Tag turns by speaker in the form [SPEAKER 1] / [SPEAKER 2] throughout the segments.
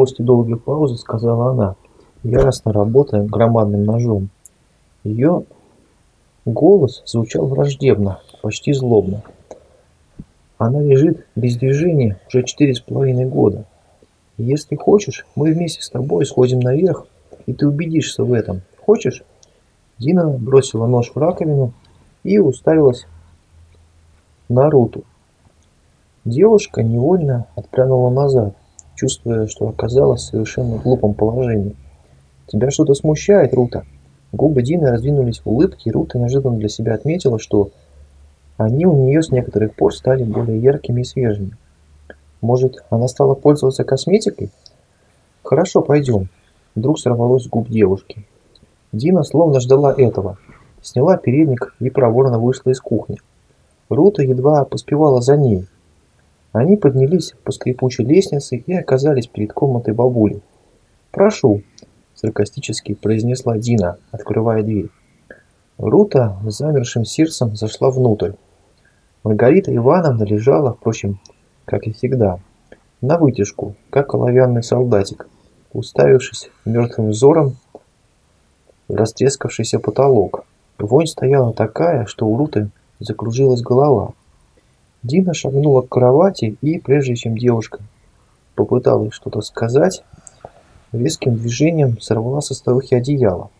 [SPEAKER 1] После долгой паузы сказала она, яростно работая громадным ножом. Ее голос звучал враждебно, почти злобно. Она лежит без движения уже четыре с половиной года. Если хочешь, мы вместе с тобой сходим наверх, и ты убедишься в этом. Хочешь? Дина бросила нож в раковину и уставилась на Руту. Девушка невольно отпрянула назад, чувствуя, что оказалась в совершенно глупом положении. «Тебя что-то смущает, Рута?» Губы Дины раздвинулись в улыбке, и Рута неожиданно для себя отметила, что они у нее с некоторых пор стали более яркими и свежими. Может, она стала пользоваться косметикой? Хорошо, пойдем. Вдруг сорвалось с губ девушки. Дина словно ждала этого. Сняла передник и проворно вышла из кухни. Рута едва поспевала за ней. Они поднялись по скрипучей лестнице и оказались перед комнатой бабули. «Прошу», – саркастически произнесла Дина, открывая дверь. Рута с замершим сердцем зашла внутрь. Маргарита Ивановна лежала, впрочем, как и всегда, на вытяжку, как оловянный солдатик, уставившись мертвым взором в растрескавшийся потолок. Вонь стояла такая, что у Руты закружилась голова. Дина шагнула к кровати и, прежде чем девушка попыталась что-то сказать, резким движением сорвала со старухи одеяло.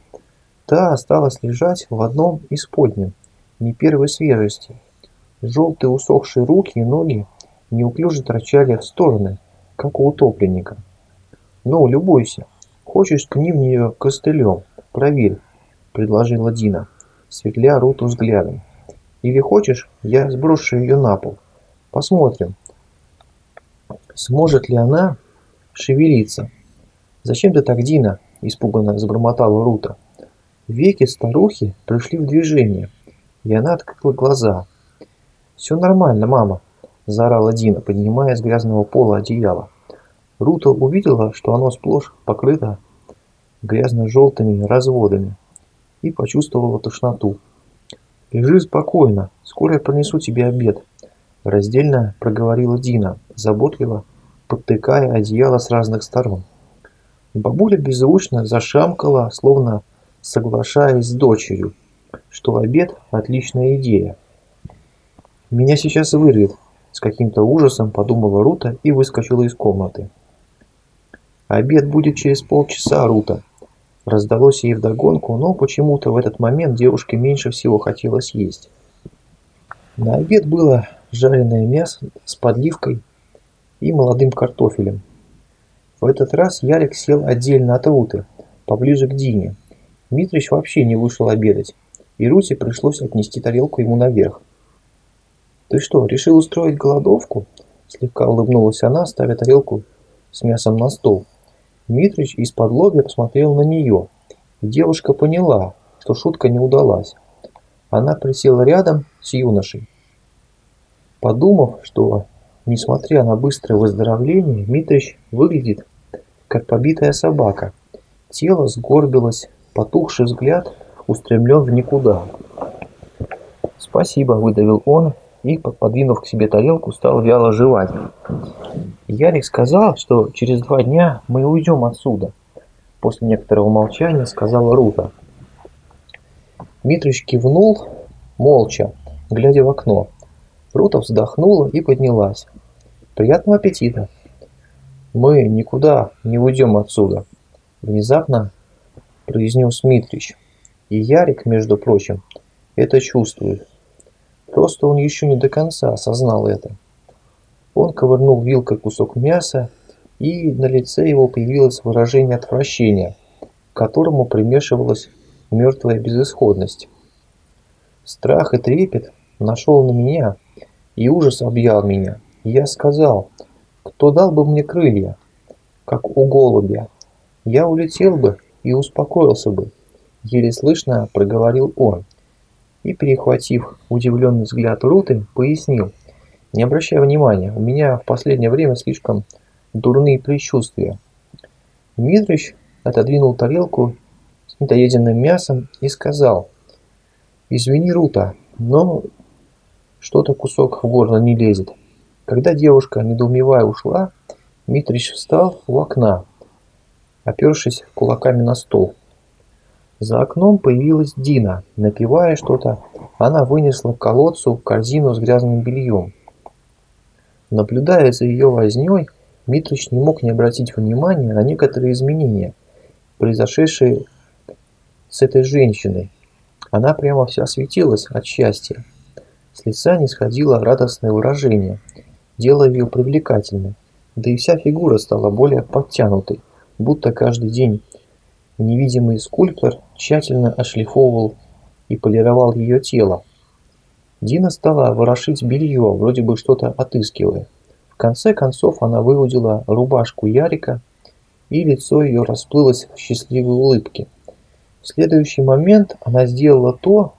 [SPEAKER 1] Та осталась лежать в одном из подним, не первой свежести. Желтые усохшие руки и ноги неуклюже торчали в стороны, как у утопленника. «Ну, любуйся. Хочешь, ткни в нее костылем. Проверь», – предложила Дина, светля Руту взглядом. «Или хочешь, я сброшу ее на пол. Посмотрим, сможет ли она шевелиться». «Зачем ты так, Дина?» – испуганно забормотала Рута. Веки старухи пришли в движение, и она открыла глаза. «Все нормально, мама», – заорала Дина, поднимая с грязного пола одеяло. Рута увидела, что оно сплошь покрыто грязно-желтыми разводами и почувствовала тошноту. «Лежи спокойно, скоро я принесу тебе обед», – раздельно проговорила Дина, заботливо подтыкая одеяло с разных сторон. Бабуля беззвучно зашамкала, словно соглашаясь с дочерью, что обед – отличная идея. «Меня сейчас вырвет», – с каким-то ужасом подумала Рута и выскочила из комнаты. «Обед будет через полчаса, Рута», – раздалось ей вдогонку, но почему-то в этот момент девушке меньше всего хотелось есть. На обед было жареное мясо с подливкой и молодым картофелем. В этот раз Ярик сел отдельно от Руты, поближе к Дине. Митрич вообще не вышел обедать, и Руте пришлось отнести тарелку ему наверх. «Ты что, решил устроить голодовку?» Слегка улыбнулась она, ставя тарелку с мясом на стол. Митрич из-под лобья посмотрел на нее, девушка поняла, что шутка не удалась. Она присела рядом с юношей. Подумав, что, несмотря на быстрое выздоровление, Митрич выглядит как побитая собака. Тело сгорбилось, потухший взгляд устремлен в никуда. «Спасибо», – выдавил он, и, подвинув к себе тарелку, стал вяло жевать. Ярик сказал, что через два дня мы уйдем отсюда. После некоторого молчания сказала Рута. Митрич кивнул, молча, глядя в окно. Рута вздохнула и поднялась. «Приятного аппетита!» «Мы никуда не уйдем отсюда», – внезапно произнес Митрич. И Ярик, между прочим, это чувствует. Просто он еще не до конца осознал это. Он ковырнул вилкой кусок мяса, и на лице его появилось выражение отвращения, к которому примешивалась мертвая безысходность. Страх и трепет нашел на меня, и ужас объял меня. Я сказал, кто дал бы мне крылья, как у голубя, я улетел бы и успокоился бы, еле слышно проговорил он и, перехватив удивленный взгляд Руты, пояснил. «Не обращай внимания, у меня в последнее время слишком дурные предчувствия». Митрич отодвинул тарелку с недоеденным мясом и сказал. «Извини, Рута, но что-то кусок в горло не лезет». Когда девушка, недоумевая, ушла, Митрич встал у окна, опершись кулаками на стол. За окном появилась Дина. Напивая что-то, она вынесла к колодцу корзину с грязным бельем. Наблюдая за ее вознёй, Митрич не мог не обратить внимания на некоторые изменения, произошедшие с этой женщиной. Она прямо вся светилась от счастья. С лица не сходило радостное выражение, делая ее привлекательной. Да и вся фигура стала более подтянутой, будто каждый день невидимый скульптор тщательно ошлифовывал и полировал ее тело. Дина стала ворошить белье, вроде бы что-то отыскивая. В конце концов она выудила рубашку Ярика, и лицо ее расплылось в счастливой улыбке. В следующий момент она сделала то,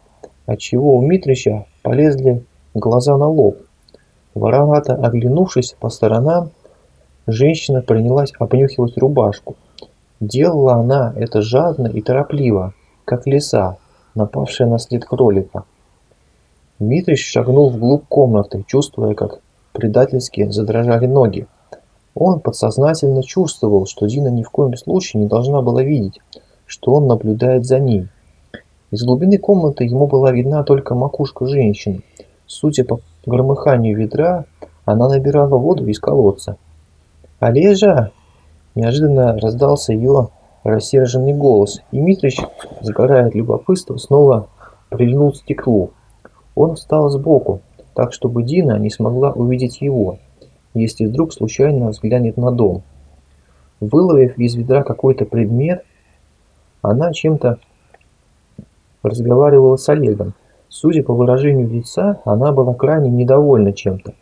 [SPEAKER 1] от чего у Митрича полезли глаза на лоб. Воровато оглянувшись по сторонам, женщина принялась обнюхивать рубашку. Делала она это жадно и торопливо, как лиса, напавшая на след кролика. Митрич шагнул вглубь комнаты, чувствуя, как предательски задрожали ноги. Он подсознательно чувствовал, что Дина ни в коем случае не должна была видеть, что он наблюдает за ней. Из глубины комнаты ему была видна только макушка женщины. Судя по громыханию ведра, она набирала воду из колодца. «Олежа!» Неожиданно раздался ее рассерженный голос, и Митрич, сгорая от любопытства, снова прильнул к стеклу. Он встал сбоку, так чтобы Дина не смогла увидеть его, если вдруг случайно взглянет на дом. Выловив из ведра какой-то предмет, она чем-то разговаривала с Олегом. Судя по выражению лица, она была крайне недовольна чем-то.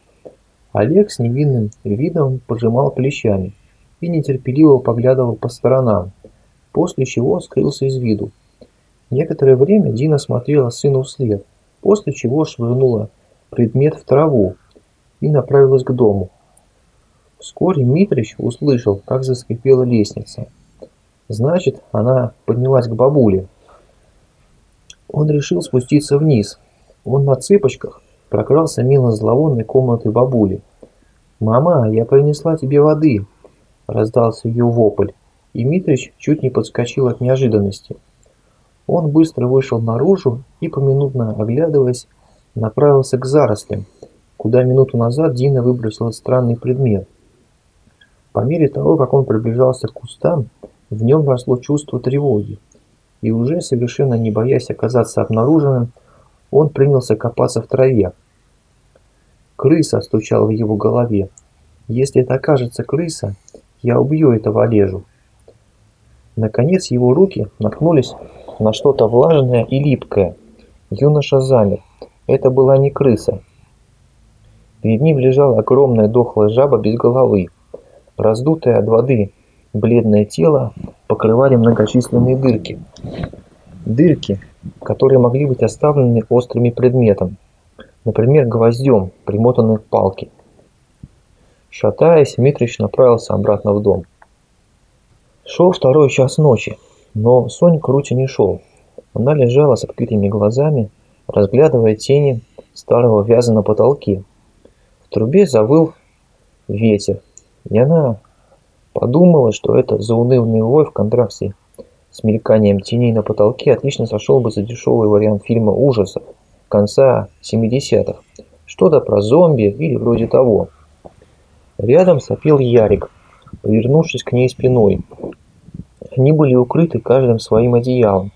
[SPEAKER 1] Олег с невинным видом пожимал плечами и нетерпеливо поглядывал по сторонам, после чего скрылся из виду. Некоторое время Дина смотрела сыну вслед, после чего швырнула предмет в траву и направилась к дому. Вскоре Митрич услышал, как заскрипела лестница. Значит, она поднялась к бабуле. Он решил спуститься вниз. Он на цыпочках прокрался мимо зловонной комнаты бабули. «Мама, я принесла тебе воды!» Раздался ее вопль, и Митрич чуть не подскочил от неожиданности. Он быстро вышел наружу и, поминутно оглядываясь, направился к зарослям, куда минуту назад Дина выбросила странный предмет. По мере того, как он приближался к кустам, в нем росло чувство тревоги, и уже совершенно не боясь оказаться обнаруженным, он принялся копаться в траве. Крыса стучала в его голове. Если это окажется крыса, я убью этого Олежу. Наконец его руки наткнулись на что-то влажное и липкое. Юноша замер. Это была не крыса. Перед ним лежала огромная дохлая жаба без головы. Раздутая от воды бледное тело покрывали многочисленные дырки. Дырки, которые могли быть оставлены острыми предметом, например, гвоздем, примотанным к палке. Шатаясь, Митрич направился обратно в дом. Шел второй час ночи, но Сонь круче не шел. Она лежала с открытыми глазами, разглядывая тени старого вяза на потолке. В трубе завыл ветер, и она подумала, что это заунывный вой в контрасте с мельканием теней на потолке отлично сошел бы за дешевый вариант фильма ужасов конца 70-х. Что-то про зомби или вроде того. Рядом сопел Ярик, повернувшись к ней спиной. Они были укрыты каждым своим одеялом.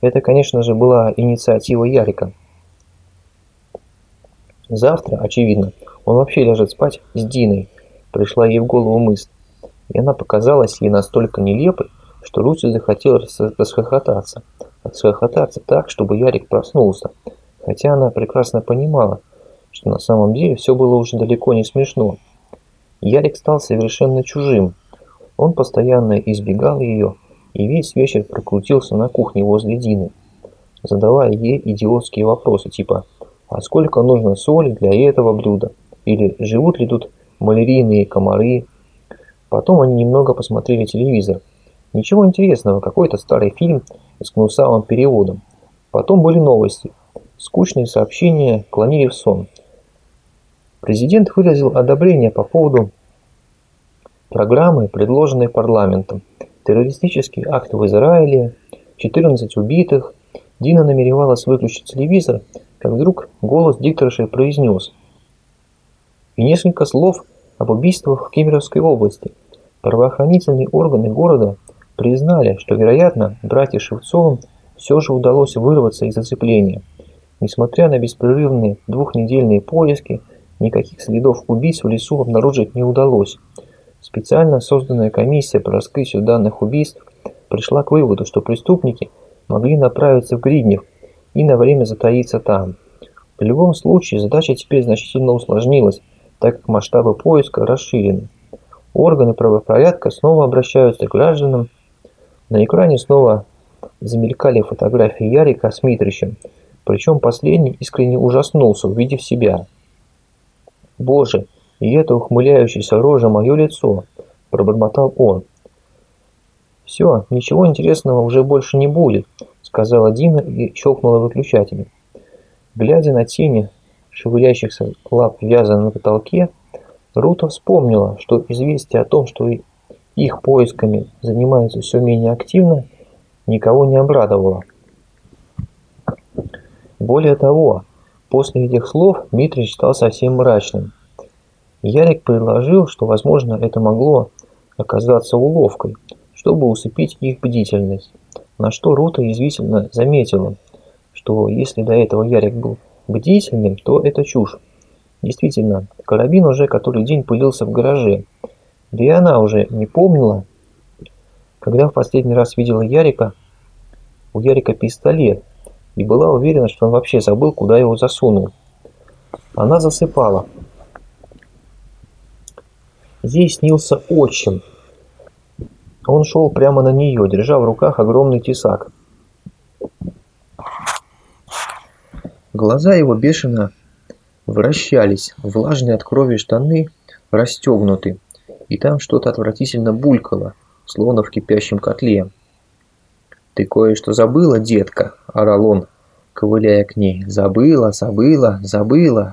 [SPEAKER 1] Это, конечно же, была инициатива Ярика. Завтра, очевидно, он вообще ляжет спать с Диной. Пришла ей в голову мысль. И она показалась ей настолько нелепой, что Руси захотелось расхохотаться. Расхохотаться так, чтобы Ярик проснулся. Хотя она прекрасно понимала, что на самом деле все было уже далеко не смешно. Ярик стал совершенно чужим. Он постоянно избегал ее и весь вечер прокрутился на кухне возле Дины, задавая ей идиотские вопросы типа «А сколько нужно соли для этого блюда?» или «Живут ли тут малярийные комары?» Потом они немного посмотрели телевизор. Ничего интересного, какой-то старый фильм с гнусавым переводом. Потом были новости. Скучные сообщения клонили в сон. Президент выразил одобрение по поводу программы, предложенные парламентом. Террористический акт в Израиле, 14 убитых. Дина намеревалась выключить телевизор, как вдруг голос дикторши произнес. И несколько слов об убийствах в Кемеровской области. Правоохранительные органы города признали, что, вероятно, братья Шевцовым все же удалось вырваться из зацепления. Несмотря на беспрерывные двухнедельные поиски, никаких следов убийц в лесу обнаружить не удалось. Специально созданная комиссия по раскрытию данных убийств пришла к выводу, что преступники могли направиться в Гриднев и на время затаиться там. В любом случае задача теперь значительно усложнилась, так как масштабы поиска расширены. Органы правопорядка снова обращаются к гражданам. На экране снова замелькали фотографии Ярика с Митричем, причем последний искренне ужаснулся, увидев себя. «Боже, и это ухмыляющееся рожа мое лицо!» – пробормотал он. «Все, ничего интересного уже больше не будет», – сказала Дина и щелкнула выключателем. Глядя на тени шевелящихся лап вяза на потолке, Рута вспомнила, что известие о том, что их поисками занимаются все менее активно, никого не обрадовало. Более того, после этих слов Митрич стал совсем мрачным. Ярик предложил, что, возможно, это могло оказаться уловкой, чтобы усыпить их бдительность, на что Рута язвительно заметила, что если до этого Ярик был бдительным, то это чушь. Действительно, карабин уже который день пылился в гараже, да и она уже не помнила, когда в последний раз видела Ярика, у Ярика пистолет, и была уверена, что он вообще забыл, куда его засунул. Она засыпала. Ей снился отчим. Он шел прямо на нее, держа в руках огромный тесак. Глаза его бешено вращались, влажные от крови штаны расстегнуты, и там что-то отвратительно булькало, словно в кипящем котле. «Ты кое-что забыла, детка?» – орал он, ковыляя к ней. «Забыла, забыла, забыла!»